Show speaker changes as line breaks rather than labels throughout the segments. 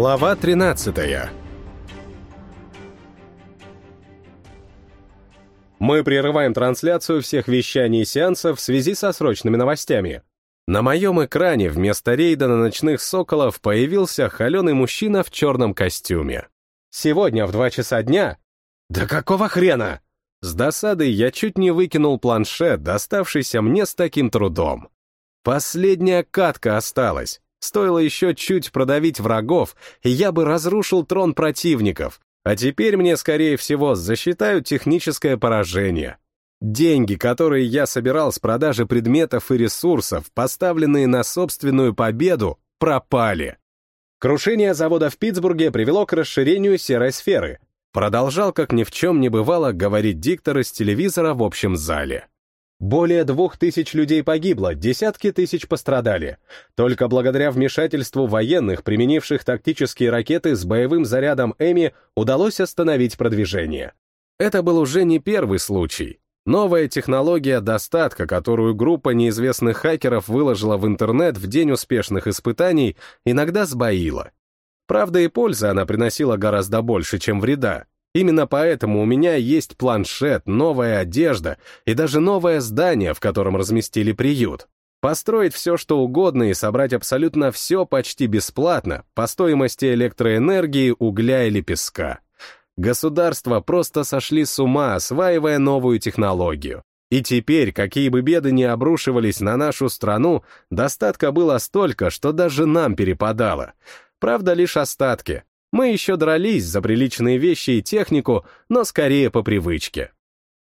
Глава 13 Мы прерываем трансляцию всех вещаний и сеансов в связи со срочными новостями. На моем экране вместо рейда на ночных соколов появился холеный мужчина в черном костюме. Сегодня в два часа дня... Да какого хрена? С досадой я чуть не выкинул планшет, доставшийся мне с таким трудом. Последняя катка осталась. Стоило еще чуть продавить врагов, и я бы разрушил трон противников. А теперь мне, скорее всего, засчитают техническое поражение. Деньги, которые я собирал с продажи предметов и ресурсов, поставленные на собственную победу, пропали. Крушение завода в Питтсбурге привело к расширению серой сферы. Продолжал, как ни в чем не бывало, говорить диктор из телевизора в общем зале. Более двух тысяч людей погибло, десятки тысяч пострадали. Только благодаря вмешательству военных, применивших тактические ракеты с боевым зарядом Эми, удалось остановить продвижение. Это был уже не первый случай. Новая технология достатка, которую группа неизвестных хакеров выложила в интернет в день успешных испытаний, иногда сбоила. Правда и пользы она приносила гораздо больше, чем вреда. Именно поэтому у меня есть планшет, новая одежда и даже новое здание, в котором разместили приют. Построить все, что угодно и собрать абсолютно все почти бесплатно, по стоимости электроэнергии, угля или песка. Государства просто сошли с ума, осваивая новую технологию. И теперь, какие бы беды ни обрушивались на нашу страну, достатка было столько, что даже нам перепадало. Правда, лишь остатки. Мы еще дрались за приличные вещи и технику, но скорее по привычке.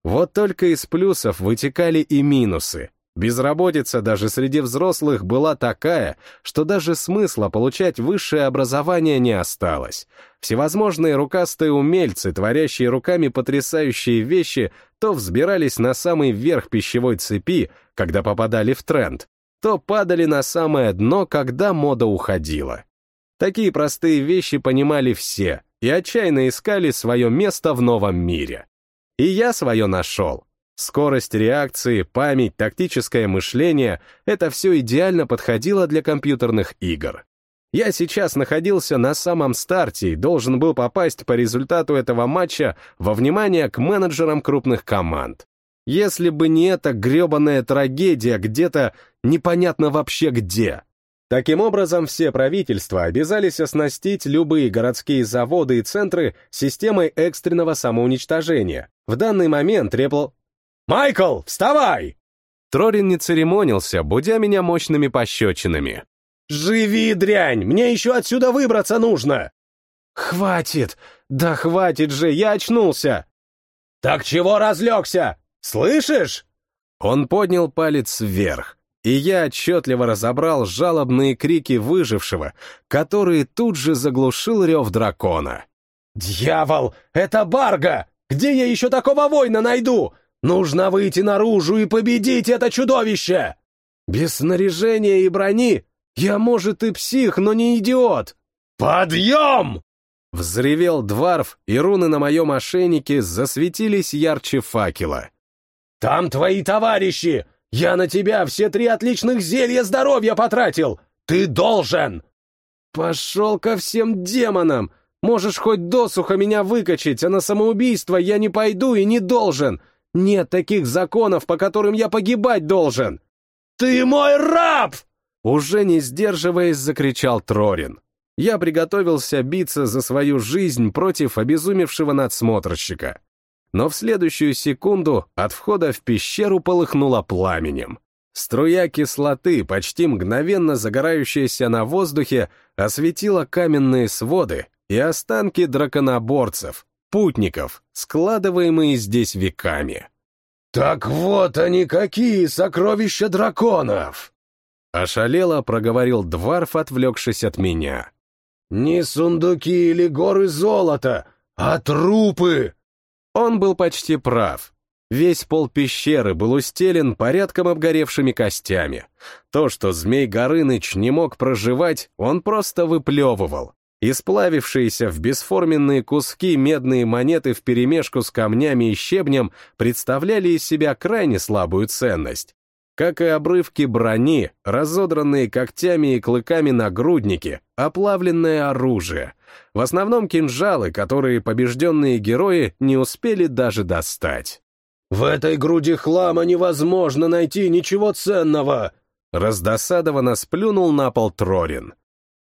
Вот только из плюсов вытекали и минусы. Безработица даже среди взрослых была такая, что даже смысла получать высшее образование не осталось. Всевозможные рукастые умельцы, творящие руками потрясающие вещи, то взбирались на самый верх пищевой цепи, когда попадали в тренд, то падали на самое дно, когда мода уходила. Такие простые вещи понимали все и отчаянно искали свое место в новом мире. И я свое нашел. Скорость реакции, память, тактическое мышление — это все идеально подходило для компьютерных игр. Я сейчас находился на самом старте и должен был попасть по результату этого матча во внимание к менеджерам крупных команд. Если бы не эта гребаная трагедия где-то непонятно вообще где. Таким образом, все правительства обязались оснастить любые городские заводы и центры системой экстренного самоуничтожения. В данный момент требовал... «Майкл, вставай!» Трорин не церемонился, будя меня мощными пощечинами. «Живи, дрянь! Мне еще отсюда выбраться нужно!» «Хватит! Да хватит же, я очнулся!» «Так чего разлегся? Слышишь?» Он поднял палец вверх и я отчетливо разобрал жалобные крики выжившего, которые тут же заглушил рев дракона. «Дьявол! Это Барга! Где я еще такого воина найду? Нужно выйти наружу и победить это чудовище!» «Без снаряжения и брони я, может, и псих, но не идиот!» «Подъем!» Взревел Дварф, и руны на моем ошейнике засветились ярче факела. «Там твои товарищи! Я на тебя все три отличных зелья здоровья потратил! Ты должен!» «Пошел ко всем демонам! Можешь хоть досуха меня выкачать, а на самоубийство я не пойду и не должен! Нет таких законов, по которым я погибать должен!» «Ты мой раб!» Уже не сдерживаясь, закричал Трорин. Я приготовился биться за свою жизнь против обезумевшего надсмотрщика но в следующую секунду от входа в пещеру полыхнуло пламенем. Струя кислоты, почти мгновенно загорающаяся на воздухе, осветила каменные своды и останки драконоборцев, путников, складываемые здесь веками. «Так вот они какие сокровища драконов!» Ошалело проговорил Дварф, отвлекшись от меня. «Не сундуки или горы золота, а трупы! Он был почти прав. Весь пол пещеры был устелен порядком обгоревшими костями. То, что змей Горыныч не мог проживать, он просто выплевывал. Исплавившиеся в бесформенные куски медные монеты вперемешку с камнями и щебнем представляли из себя крайне слабую ценность. Как и обрывки брони, разодранные когтями и клыками нагрудники, оплавленное оружие. В основном кинжалы, которые побежденные герои не успели даже достать.
«В этой груди хлама невозможно найти ничего ценного!»
Раздосадованно сплюнул на пол Трорин.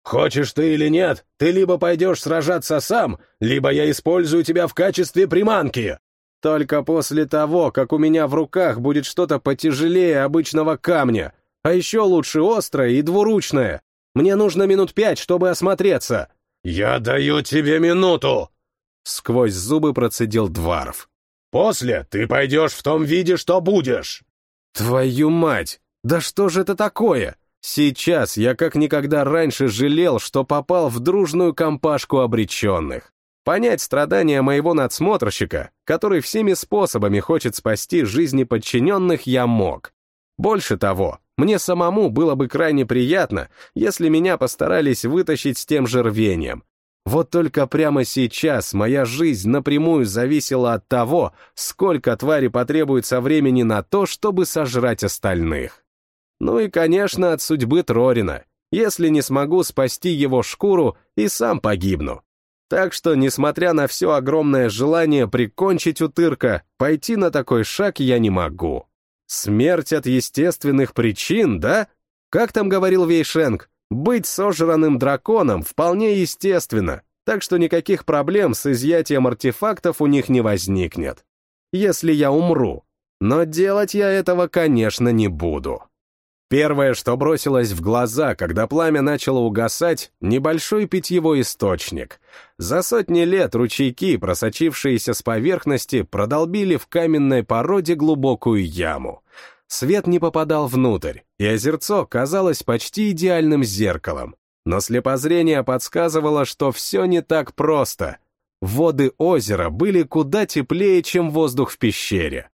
«Хочешь ты или нет, ты либо пойдешь сражаться сам, либо я использую тебя в качестве приманки!»
Только после того, как у меня в руках будет что-то потяжелее обычного камня, а еще лучше острое и двуручное. Мне нужно минут пять, чтобы осмотреться.
«Я даю тебе минуту!»
Сквозь зубы процедил Дварф.
«После ты пойдешь в том виде, что будешь!»
«Твою мать! Да что же это такое?» Сейчас я как никогда раньше жалел, что попал в дружную компашку обреченных. Понять страдания моего надсмотрщика, который всеми способами хочет спасти жизни подчиненных, я мог. Больше того, мне самому было бы крайне приятно, если меня постарались вытащить с тем же рвением. Вот только прямо сейчас моя жизнь напрямую зависела от того, сколько твари потребуется времени на то, чтобы сожрать остальных. Ну и, конечно, от судьбы Трорина. Если не смогу спасти его шкуру, и сам погибну. Так что, несмотря на все огромное желание прикончить утырка, пойти на такой шаг я не могу. Смерть от естественных причин, да? Как там говорил Вейшенг, быть сожранным драконом вполне естественно, так что никаких проблем с изъятием артефактов у них не возникнет. Если я умру. Но делать я этого, конечно, не буду. Первое, что бросилось в глаза, когда пламя начало угасать, небольшой питьевой источник. За сотни лет ручейки, просочившиеся с поверхности, продолбили в каменной породе глубокую яму. Свет не попадал внутрь, и озерцо казалось почти идеальным зеркалом. Но слепозрение подсказывало, что все не так просто. Воды озера были куда теплее, чем воздух в пещере.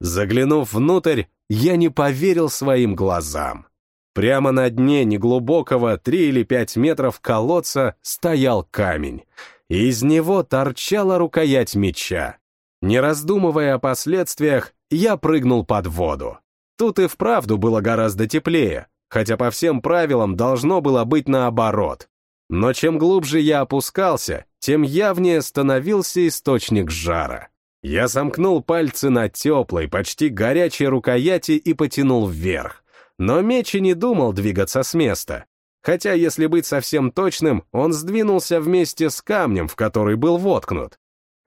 Заглянув внутрь, я не поверил своим глазам. Прямо на дне неглубокого 3 или 5 метров колодца стоял камень, и из него торчала рукоять меча. Не раздумывая о последствиях, я прыгнул под воду. Тут и вправду было гораздо теплее, хотя по всем правилам должно было быть наоборот. Но чем глубже я опускался, тем явнее становился источник жара. Я сомкнул пальцы на теплой, почти горячей рукояти и потянул вверх. Но меч и не думал двигаться с места. Хотя, если быть совсем точным, он сдвинулся вместе с камнем, в который был воткнут.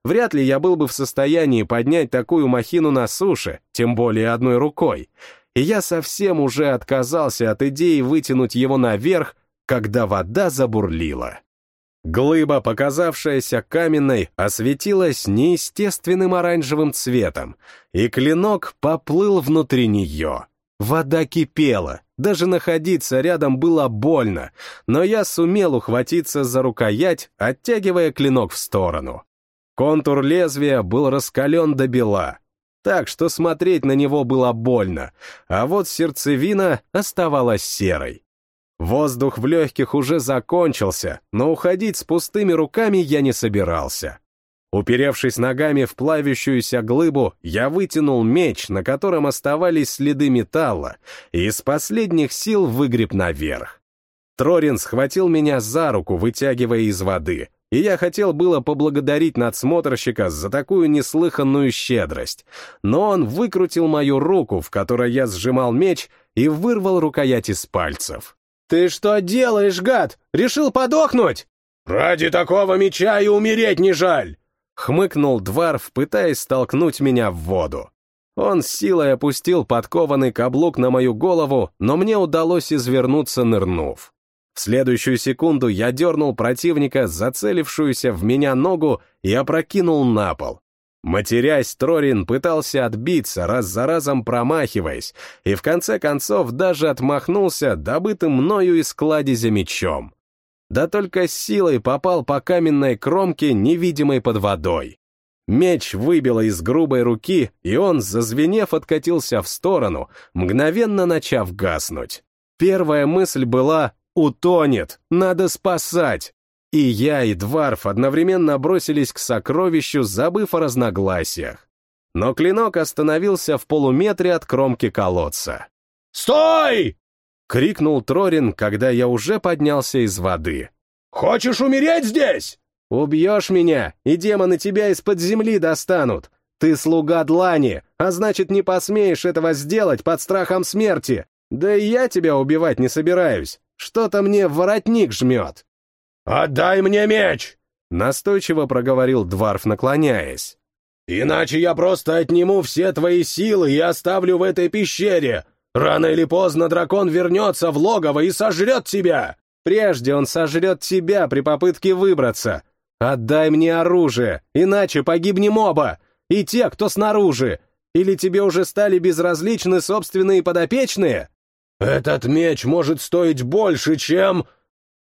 Вряд ли я был бы в состоянии поднять такую махину на суше, тем более одной рукой. И я совсем уже отказался от идеи вытянуть его наверх, когда вода забурлила. Глыба, показавшаяся каменной, осветилась неестественным оранжевым цветом, и клинок поплыл внутри нее. Вода кипела, даже находиться рядом было больно, но я сумел ухватиться за рукоять, оттягивая клинок в сторону. Контур лезвия был раскален до бела, так что смотреть на него было больно, а вот сердцевина оставалась серой. Воздух в легких уже закончился, но уходить с пустыми руками я не собирался. Уперевшись ногами в плавящуюся глыбу, я вытянул меч, на котором оставались следы металла, и из последних сил выгреб наверх. Трорин схватил меня за руку, вытягивая из воды, и я хотел было поблагодарить надсмотрщика за такую неслыханную щедрость, но он выкрутил мою руку, в которой я сжимал меч, и вырвал рукоять из пальцев. «Ты что делаешь, гад? Решил подохнуть?»
«Ради такого меча и умереть не жаль!»
Хмыкнул Дварф, пытаясь столкнуть меня в воду. Он с силой опустил подкованный каблук на мою голову, но мне удалось извернуться, нырнув. В следующую секунду я дернул противника, зацелившуюся в меня ногу, и опрокинул на пол. Матерясь, Трорин пытался отбиться, раз за разом промахиваясь, и в конце концов даже отмахнулся добытым мною из кладезя мечом. Да только силой попал по каменной кромке, невидимой под водой. Меч выбило из грубой руки, и он, зазвенев, откатился в сторону, мгновенно начав гаснуть. Первая мысль была «Утонет! Надо спасать!» И я, и Дварф одновременно бросились к сокровищу, забыв о разногласиях. Но клинок остановился в полуметре от кромки колодца.
Стой!»
— крикнул Трорин, когда я уже поднялся из воды.
«Хочешь умереть здесь?»
«Убьешь меня, и демоны тебя из-под земли достанут. Ты слуга Длани, а значит, не посмеешь этого сделать под страхом смерти. Да и я тебя убивать не собираюсь. Что-то мне воротник жмет».
«Отдай мне меч!»
— настойчиво проговорил Дварф, наклоняясь.
«Иначе я просто отниму все твои силы и оставлю в этой пещере. Рано или поздно дракон вернется в логово и сожрет тебя!»
«Прежде он сожрет тебя при попытке выбраться. Отдай мне оружие, иначе погибнем оба, и те, кто снаружи. Или тебе уже стали безразличны собственные подопечные?»
«Этот меч может стоить больше, чем...»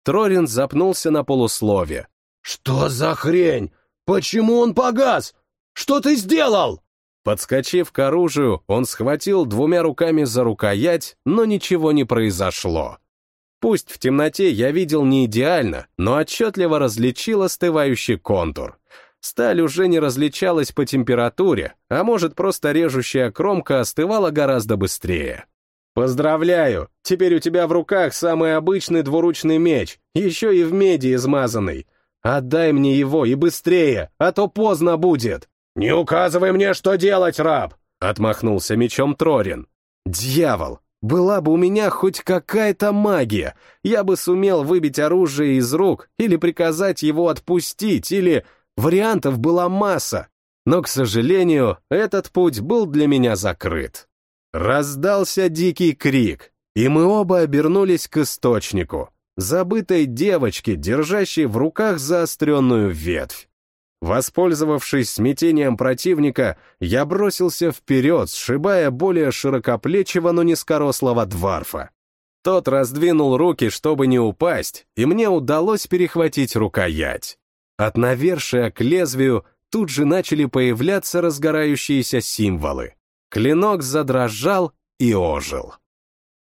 Трорин запнулся на полуслове.
«Что за хрень? Почему он погас? Что ты сделал?»
Подскочив к оружию, он схватил двумя руками за рукоять, но ничего не произошло. Пусть в темноте я видел не идеально, но отчетливо различил остывающий контур. Сталь уже не различалась по температуре, а может, просто режущая кромка остывала гораздо быстрее. «Поздравляю! Теперь у тебя в руках самый обычный двуручный меч, еще и в меди измазанный. Отдай мне его и быстрее, а то поздно будет!»
«Не указывай мне, что делать, раб!»
— отмахнулся мечом Трорин. «Дьявол! Была бы у меня хоть какая-то магия, я бы сумел выбить оружие из рук или приказать его отпустить, или... Вариантов была масса, но, к сожалению, этот путь был для меня закрыт. Раздался дикий крик, и мы оба обернулись к источнику, забытой девочке, держащей в руках заостренную ветвь. Воспользовавшись смятением противника, я бросился вперед, сшибая более широкоплечего, но низкорослого дварфа. Тот раздвинул руки, чтобы не упасть, и мне удалось перехватить рукоять. От навершия к лезвию тут же начали появляться разгорающиеся символы. Клинок задрожал и ожил.